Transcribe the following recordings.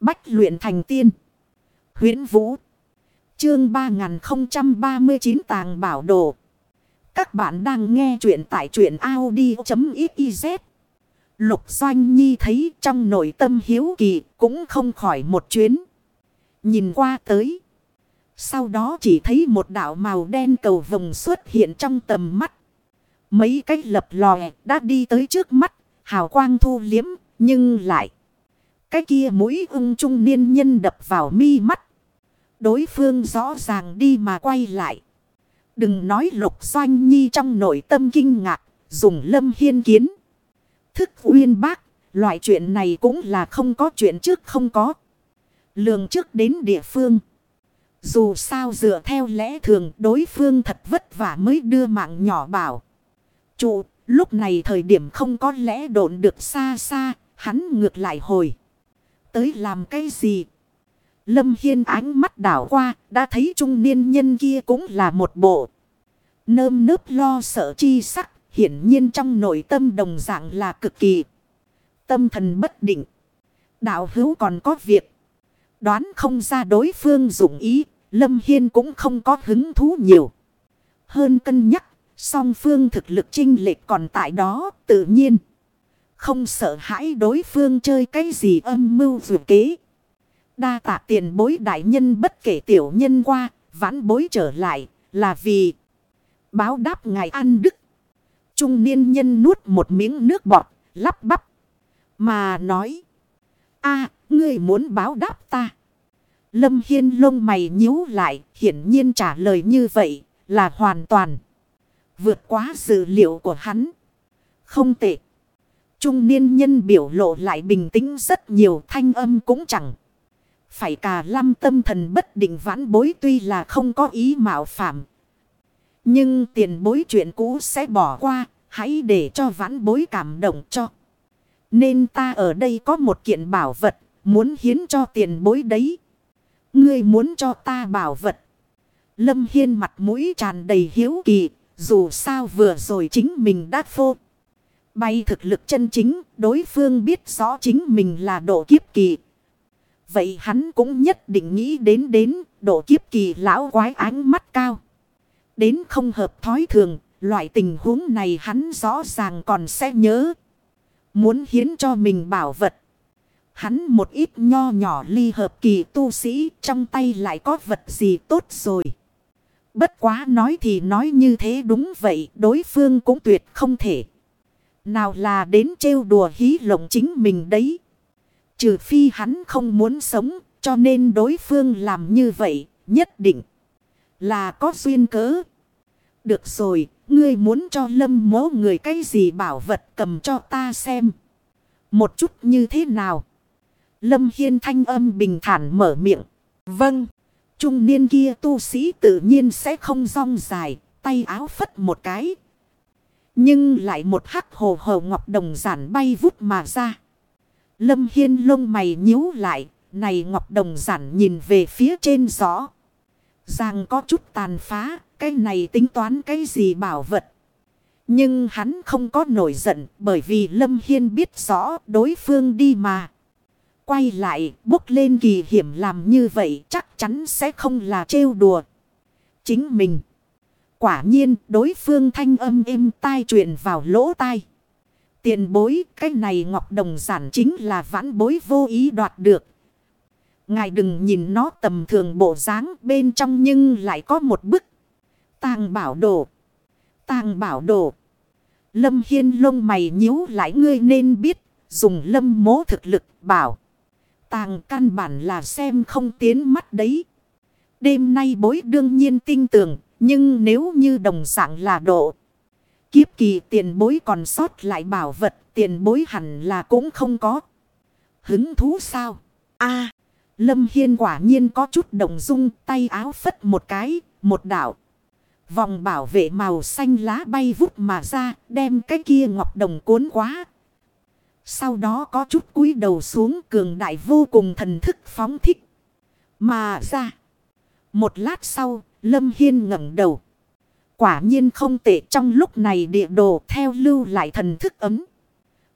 Bách luyện thành tiên. huyễn Vũ. Chương 3039 tàng bảo đồ. Các bạn đang nghe truyện tại truyện Audi.xyz. Lục Doanh Nhi thấy trong nội tâm hiếu kỳ cũng không khỏi một chuyến. Nhìn qua tới. Sau đó chỉ thấy một đảo màu đen cầu vồng xuất hiện trong tầm mắt. Mấy cái lập lòe đã đi tới trước mắt. Hào quang thu liếm, nhưng lại. Cái kia mũi ưng trung niên nhân đập vào mi mắt. Đối phương rõ ràng đi mà quay lại. Đừng nói lục doanh nhi trong nội tâm kinh ngạc. Dùng lâm hiên kiến. Thức uyên bác. Loại chuyện này cũng là không có chuyện trước không có. Lường trước đến địa phương. Dù sao dựa theo lẽ thường đối phương thật vất vả mới đưa mạng nhỏ bảo. Trụ, lúc này thời điểm không có lẽ độn được xa xa, hắn ngược lại hồi. Tới làm cái gì? Lâm Hiên ánh mắt đảo qua, đã thấy trung niên nhân kia cũng là một bộ. Nơm nớp lo sợ chi sắc, hiển nhiên trong nội tâm đồng dạng là cực kỳ. Tâm thần bất định. Đạo hữu còn có việc. Đoán không ra đối phương dụng ý, Lâm Hiên cũng không có hứng thú nhiều. Hơn cân nhắc, song phương thực lực chinh lệch còn tại đó tự nhiên. Không sợ hãi đối phương chơi cái gì âm mưu dù kế. Đa tạ tiền bối đại nhân bất kể tiểu nhân qua, vãn bối trở lại, là vì báo đáp ngài ăn đức. Trung niên nhân nuốt một miếng nước bọt, lắp bắp. Mà nói, a ngươi muốn báo đáp ta. Lâm Hiên lông mày nhíu lại, hiển nhiên trả lời như vậy là hoàn toàn vượt quá dự liệu của hắn. Không tệ. Trung niên nhân biểu lộ lại bình tĩnh rất nhiều thanh âm cũng chẳng. Phải cả lâm tâm thần bất định vãn bối tuy là không có ý mạo phạm. Nhưng tiền bối chuyện cũ sẽ bỏ qua, hãy để cho vãn bối cảm động cho. Nên ta ở đây có một kiện bảo vật, muốn hiến cho tiền bối đấy. Ngươi muốn cho ta bảo vật. Lâm Hiên mặt mũi tràn đầy hiếu kỳ, dù sao vừa rồi chính mình đã phô. Bay thực lực chân chính, đối phương biết rõ chính mình là độ kiếp kỳ. Vậy hắn cũng nhất định nghĩ đến đến độ kiếp kỳ lão quái ánh mắt cao. Đến không hợp thói thường, loại tình huống này hắn rõ ràng còn sẽ nhớ. Muốn hiến cho mình bảo vật. Hắn một ít nho nhỏ ly hợp kỳ tu sĩ trong tay lại có vật gì tốt rồi. Bất quá nói thì nói như thế đúng vậy đối phương cũng tuyệt không thể. Nào là đến trêu đùa hí lộng chính mình đấy. Trừ phi hắn không muốn sống cho nên đối phương làm như vậy nhất định là có duyên cớ. Được rồi, ngươi muốn cho lâm mố người cái gì bảo vật cầm cho ta xem. Một chút như thế nào? Lâm Hiên thanh âm bình thản mở miệng. Vâng. Trung niên kia tu sĩ tự nhiên sẽ không rong dài. Tay áo phất một cái. Nhưng lại một hắc hồ hồ ngọc đồng giản bay vút mà ra. Lâm Hiên lông mày nhíu lại. Này ngọc đồng giản nhìn về phía trên gió. Giang có chút tàn phá. Cái này tính toán cái gì bảo vật. Nhưng hắn không có nổi giận, bởi vì Lâm Hiên biết rõ đối phương đi mà quay lại bốc lên kỳ hiểm làm như vậy chắc chắn sẽ không là trêu đùa. Chính mình. Quả nhiên, đối phương thanh âm êm tai truyền vào lỗ tai. Tiền bối, cái này ngọc đồng giản chính là vãn bối vô ý đoạt được. Ngài đừng nhìn nó tầm thường bộ dáng bên trong nhưng lại có một bức. Tàng bảo đồ. Tàng bảo đồ. Lâm Hiên lông mày nhíu lại, ngươi nên biết. Dùng lâm mố thực lực bảo. Tàng căn bản là xem không tiến mắt đấy. Đêm nay bối đương nhiên tin tưởng. Nhưng nếu như đồng dạng là độ. Kiếp kỳ tiền bối còn sót lại bảo vật. Tiền bối hẳn là cũng không có. Hứng thú sao? a Lâm Hiên quả nhiên có chút đồng dung. Tay áo phất một cái. Một đảo. Vòng bảo vệ màu xanh lá bay vút mà ra. Đem cái kia ngọc đồng cuốn quá. Sau đó có chút cúi đầu xuống cường đại vô cùng thần thức phóng thích. Mà ra. Một lát sau, Lâm Hiên ngẩng đầu. Quả nhiên không tệ trong lúc này địa đồ theo lưu lại thần thức ấm.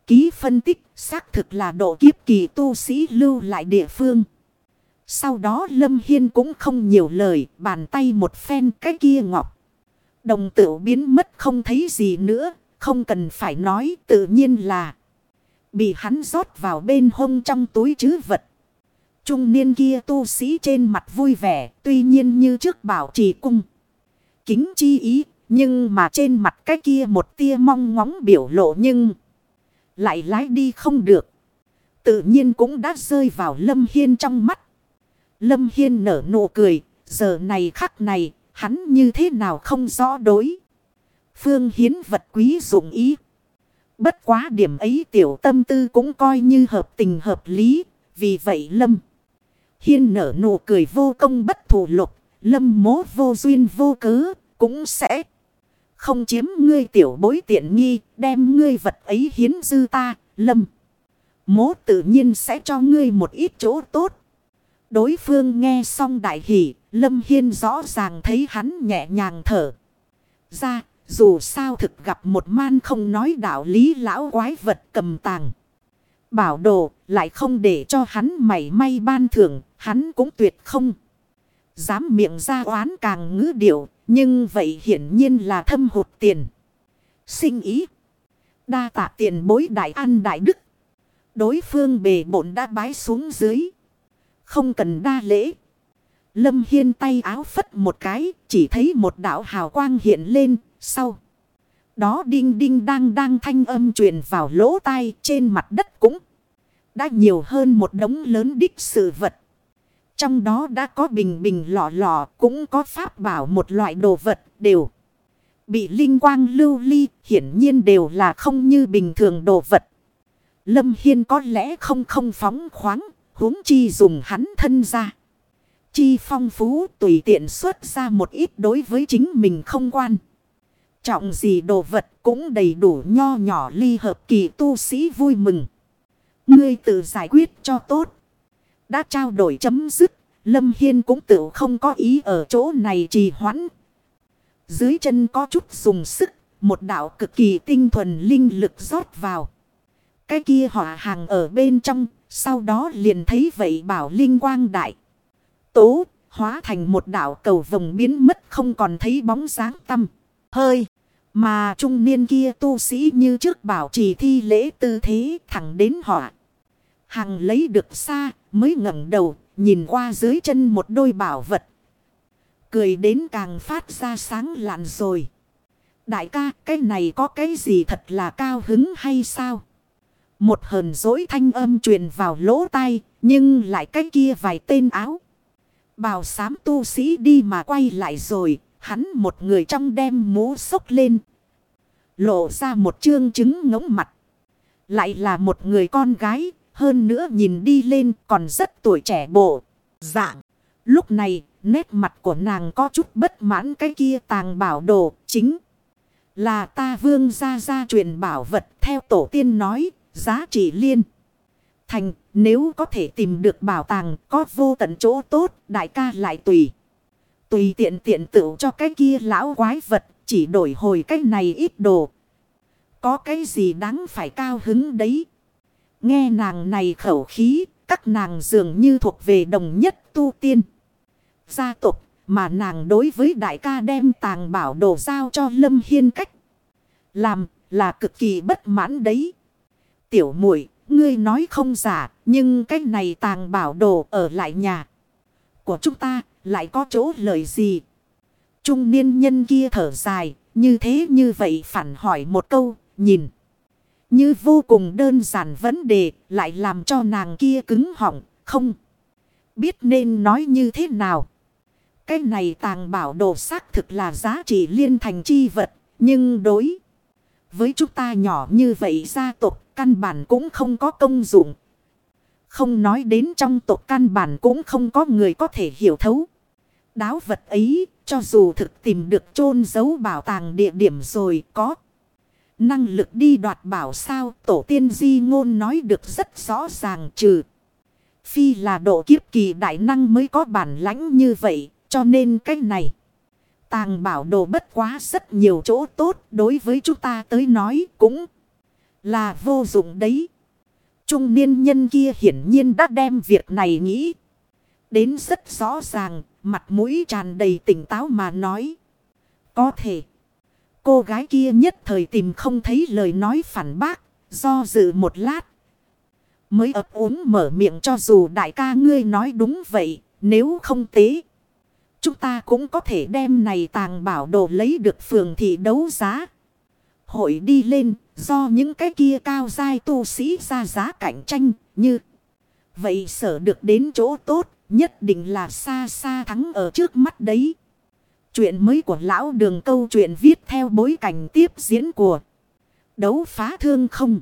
Ký phân tích xác thực là độ kiếp kỳ tu sĩ lưu lại địa phương. Sau đó Lâm Hiên cũng không nhiều lời, bàn tay một phen cái kia ngọc. Đồng tử biến mất không thấy gì nữa, không cần phải nói tự nhiên là bị hắn rót vào bên hông trong túi chứ vật. Trung niên kia tu sĩ trên mặt vui vẻ, tuy nhiên như trước bảo trì cung. Kính chi ý, nhưng mà trên mặt cái kia một tia mong ngóng biểu lộ nhưng lại lái đi không được. Tự nhiên cũng đã rơi vào Lâm Hiên trong mắt. Lâm Hiên nở nụ cười, giờ này khắc này, hắn như thế nào không rõ đối. Phương hiến vật quý dụng ý. Bất quá điểm ấy tiểu tâm tư cũng coi như hợp tình hợp lý, vì vậy Lâm. Hiên nở nụ cười vô công bất thủ lục, Lâm mố vô duyên vô cớ, cũng sẽ không chiếm ngươi tiểu bối tiện nghi, đem ngươi vật ấy hiến dư ta, Lâm. Mố tự nhiên sẽ cho ngươi một ít chỗ tốt. Đối phương nghe xong đại hỷ, Lâm Hiên rõ ràng thấy hắn nhẹ nhàng thở. Ra, dù sao thực gặp một man không nói đạo lý lão quái vật cầm tàng. Bảo đồ, lại không để cho hắn mảy may ban thưởng, hắn cũng tuyệt không. Dám miệng ra oán càng ngữ điệu, nhưng vậy hiển nhiên là thâm hụt tiền. Sinh ý. Đa tạ tiền bối đại an đại đức. Đối phương bề bổn đã bái xuống dưới. Không cần đa lễ. Lâm Hiên tay áo phất một cái, chỉ thấy một đạo hào quang hiện lên, sau. Đó đinh đinh đang đang thanh âm truyền vào lỗ tai trên mặt đất cũng đã nhiều hơn một đống lớn đích sự vật. Trong đó đã có bình bình lọ lọ, cũng có pháp bảo một loại đồ vật đều. Bị linh quang lưu ly, hiển nhiên đều là không như bình thường đồ vật. Lâm Hiên có lẽ không không phóng khoáng, huống chi dùng hắn thân ra. Chi phong phú tùy tiện xuất ra một ít đối với chính mình không quan. Trọng gì đồ vật cũng đầy đủ nho nhỏ ly hợp kỳ tu sĩ vui mừng. Ngươi tự giải quyết cho tốt. Đã trao đổi chấm dứt. Lâm Hiên cũng tự không có ý ở chỗ này trì hoãn. Dưới chân có chút dùng sức. Một đạo cực kỳ tinh thuần linh lực rót vào. Cái kia họa hàng ở bên trong. Sau đó liền thấy vậy bảo linh quang đại. Tố, hóa thành một đạo cầu vồng biến mất không còn thấy bóng dáng tâm. Hơi. Mà trung niên kia tu sĩ như trước bảo trì thi lễ tư thế thẳng đến họ. Hằng lấy được xa, mới ngẩng đầu, nhìn qua dưới chân một đôi bảo vật. Cười đến càng phát ra sáng lạn rồi. Đại ca, cái này có cái gì thật là cao hứng hay sao? Một hờn dỗi thanh âm truyền vào lỗ tai, nhưng lại cái kia vài tên áo. Bào sám tu sĩ đi mà quay lại rồi Hắn một người trong đem mũ sốc lên. Lộ ra một trương chứng ngỗng mặt. Lại là một người con gái. Hơn nữa nhìn đi lên còn rất tuổi trẻ bộ. Dạng. Lúc này, nét mặt của nàng có chút bất mãn cái kia tàng bảo đồ chính. Là ta vương gia gia truyền bảo vật theo tổ tiên nói, giá trị liên. Thành nếu có thể tìm được bảo tàng, có vô tận chỗ tốt, đại ca lại tùy. Tùy tiện tiện tự cho cái kia lão quái vật. Chỉ đổi hồi cái này ít đồ. Có cái gì đáng phải cao hứng đấy. Nghe nàng này khẩu khí. Các nàng dường như thuộc về đồng nhất tu tiên. Gia tục. Mà nàng đối với đại ca đem tàng bảo đồ giao cho Lâm Hiên cách. Làm là cực kỳ bất mãn đấy. Tiểu muội, ngươi nói không giả. Nhưng cái này tàng bảo đồ ở lại nhà. Của chúng ta lại có chỗ lợi gì? Trung niên nhân kia thở dài, như thế như vậy phản hỏi một câu, nhìn. Như vô cùng đơn giản vấn đề, lại làm cho nàng kia cứng họng, không. Biết nên nói như thế nào. Cái này tàng bảo đồ xác thực là giá trị liên thành chi vật, nhưng đối với chúng ta nhỏ như vậy gia tộc căn bản cũng không có công dụng. Không nói đến trong tộc căn bản cũng không có người có thể hiểu thấu. Đáo vật ấy, cho dù thực tìm được chôn giấu bảo tàng địa điểm rồi có. Năng lực đi đoạt bảo sao tổ tiên di ngôn nói được rất rõ ràng trừ. Phi là độ kiếp kỳ đại năng mới có bản lãnh như vậy, cho nên cách này. Tàng bảo đồ bất quá rất nhiều chỗ tốt đối với chúng ta tới nói cũng Là vô dụng đấy. Trung niên nhân kia hiển nhiên đã đem việc này nghĩ. Đến rất rõ ràng, mặt mũi tràn đầy tỉnh táo mà nói. Có thể. Cô gái kia nhất thời tìm không thấy lời nói phản bác, do dự một lát. Mới ấp uống mở miệng cho dù đại ca ngươi nói đúng vậy, nếu không tế. Chúng ta cũng có thể đem này tàng bảo đồ lấy được phường thị đấu giá. Hội đi lên do những cái kia cao dai tu sĩ ra giá cạnh tranh như. Vậy sở được đến chỗ tốt, nhất định là xa xa thắng ở trước mắt đấy. Chuyện mới của lão đường câu chuyện viết theo bối cảnh tiếp diễn của đấu phá thương không.